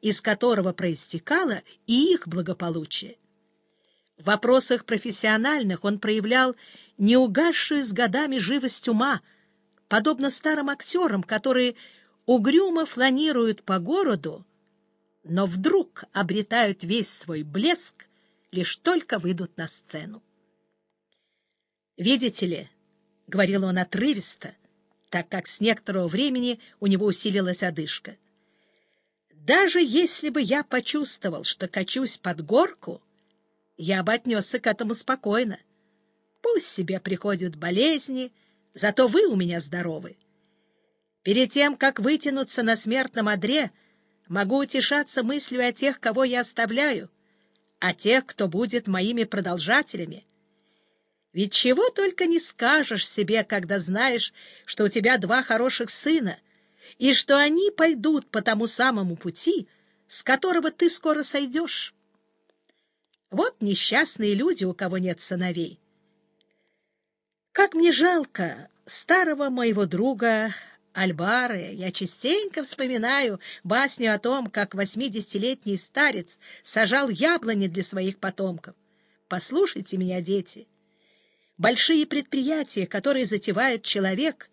из которого проистекало и их благополучие. В вопросах профессиональных он проявлял неугасшую с годами живость ума, подобно старым актерам, которые угрюмо фланируют по городу, но вдруг обретают весь свой блеск, лишь только выйдут на сцену. «Видите ли», — говорил он отрывисто, так как с некоторого времени у него усилилась одышка, «даже если бы я почувствовал, что качусь под горку, я бы отнесся к этому спокойно. Пусть себе приходят болезни, зато вы у меня здоровы. Перед тем, как вытянуться на смертном одре, могу утешаться мыслью о тех, кого я оставляю, о тех, кто будет моими продолжателями. Ведь чего только не скажешь себе, когда знаешь, что у тебя два хороших сына, и что они пойдут по тому самому пути, с которого ты скоро сойдешь. Вот несчастные люди, у кого нет сыновей. Как мне жалко старого моего друга Альбары. Я частенько вспоминаю басню о том, как восьмидесятилетний старец сажал яблони для своих потомков. Послушайте меня, дети. Большие предприятия, которые затевает человек,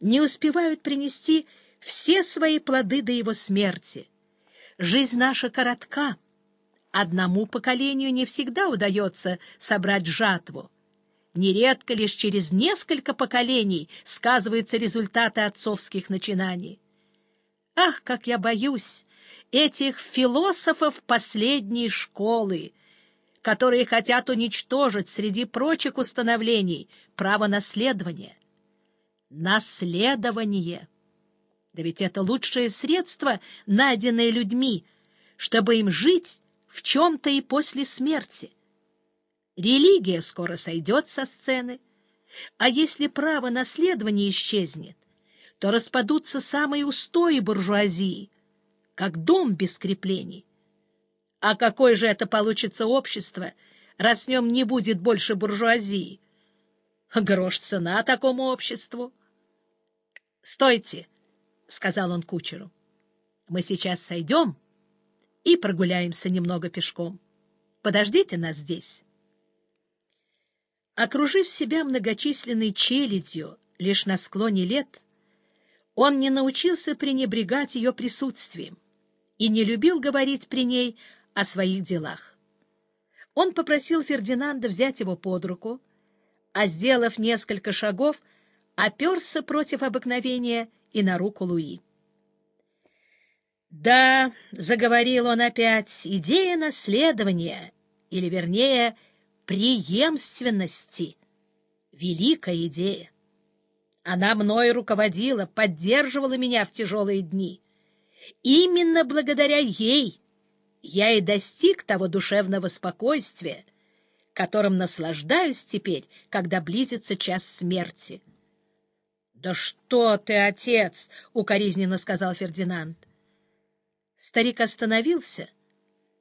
не успевают принести все свои плоды до его смерти. Жизнь наша коротка. Одному поколению не всегда удается собрать жатву. Нередко лишь через несколько поколений сказываются результаты отцовских начинаний. Ах, как я боюсь этих философов последней школы, которые хотят уничтожить среди прочих установлений право наследования. Наследование! Да ведь это лучшее средство, найденное людьми, чтобы им жить в чем-то и после смерти. Религия скоро сойдет со сцены, а если право наследования исчезнет, то распадутся самые устои буржуазии, как дом без креплений. А какое же это получится общество, раз в нем не будет больше буржуазии? Грош цена такому обществу. — Стойте, — сказал он кучеру. — Мы сейчас сойдем и прогуляемся немного пешком. Подождите нас здесь. Окружив себя многочисленной челядью лишь на склоне лет, он не научился пренебрегать ее присутствием и не любил говорить при ней о своих делах. Он попросил Фердинанда взять его под руку, а, сделав несколько шагов, оперся против обыкновения и на руку Луи. «Да», — заговорил он опять, — «идея наследования, или, вернее, преемственности. Великая идея. Она мной руководила, поддерживала меня в тяжелые дни. Именно благодаря ей я и достиг того душевного спокойствия, которым наслаждаюсь теперь, когда близится час смерти. — Да что ты, отец! — укоризненно сказал Фердинанд. Старик остановился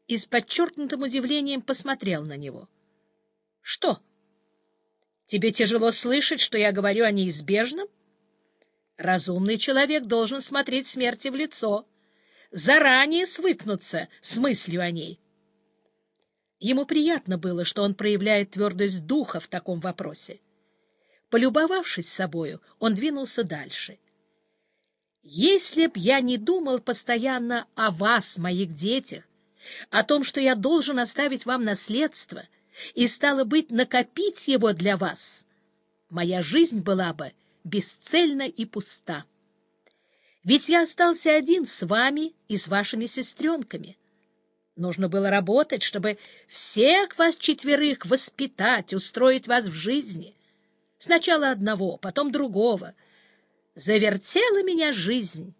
и с подчеркнутым удивлением посмотрел на него. Что? Тебе тяжело слышать, что я говорю о неизбежном? Разумный человек должен смотреть смерти в лицо, заранее свыкнуться с мыслью о ней. Ему приятно было, что он проявляет твердость духа в таком вопросе. Полюбовавшись собою, он двинулся дальше. «Если б я не думал постоянно о вас, моих детях, о том, что я должен оставить вам наследство, и, стало быть, накопить его для вас, моя жизнь была бы бесцельна и пуста. Ведь я остался один с вами и с вашими сестренками. Нужно было работать, чтобы всех вас четверых воспитать, устроить вас в жизни. Сначала одного, потом другого. Завертела меня жизнь.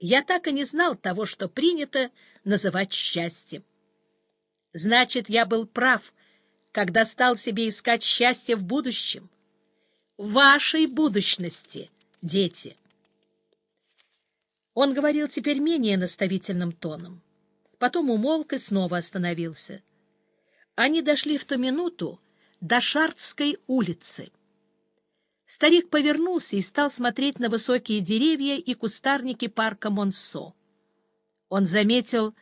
Я так и не знал того, что принято называть счастьем. Значит, я был прав, когда стал себе искать счастье в будущем. Вашей будущности, дети. Он говорил теперь менее наставительным тоном. Потом умолк и снова остановился. Они дошли в ту минуту до Шартской улицы. Старик повернулся и стал смотреть на высокие деревья и кустарники парка Монсо. Он заметил,